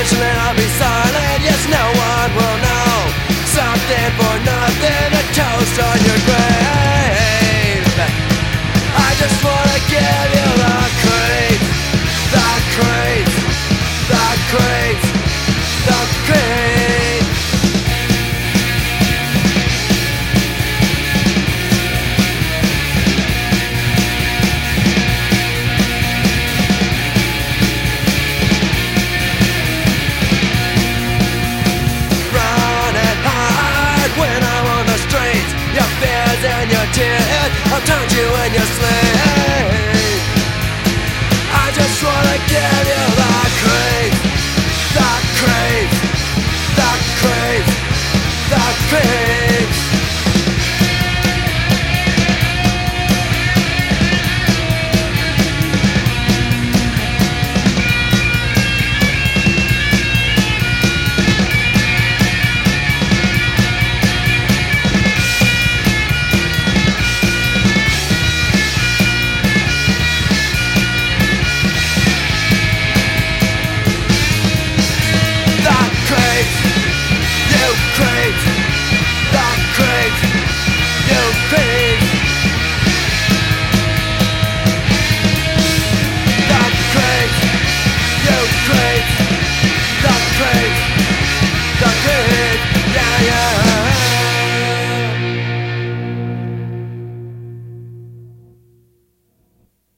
decision and I'll be silent. Yes, no one will know. Something for nothing.